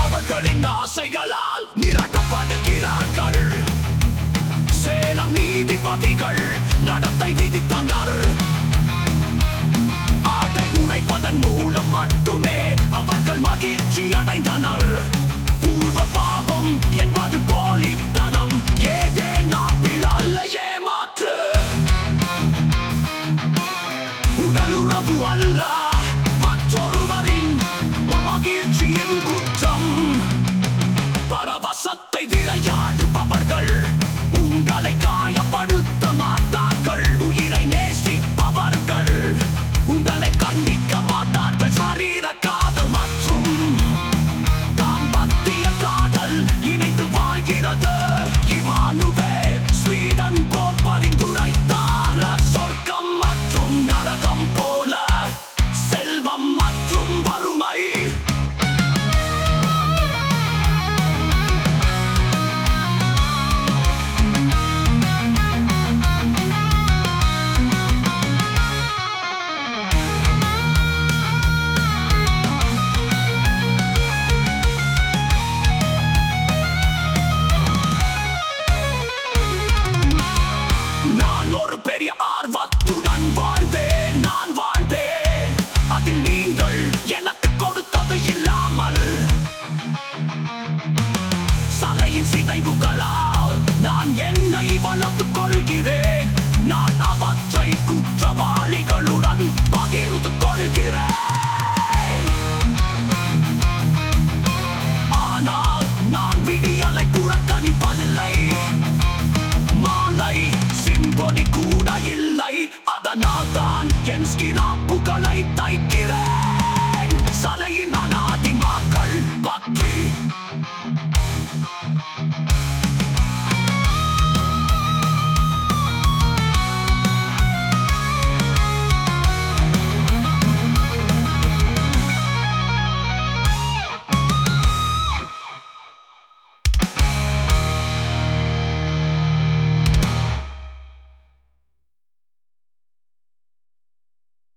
அவர்களின் ஆசைகளால் நிரட்டப்படுகிறார்கள் சேலம் நீதிபதிகள் நடத்தை விதித்தனர் மகிழ்ச்சி பூர்வ பாவம் என்பது போலித்தனம் ஏதே நாட்டில் அல்ல ஏமாற்று உடலுறவு அல்ல மற்றொருவரின் மகிழ்ச்சியின் குற்றம் பரவசத்தை விளையாடுபவர்கள் உங்களை காயப்படுத்த மாட்டார்கள் உயிரை நேசிப்பவர்கள் உங்களை கண்டிக்க ஆர்வத்துடன் வாழ்ந்தேன் நான் வாழ்ந்தேன் அதில் நீங்கள் எனக்கு கொடுத்தது இல்லாமல் சலையின் சிதைவுகளால் நான் என்னை வளர்த்துக் கொள்கிறேன். நான் அவற்றை vastaan. Ken tai kiveä.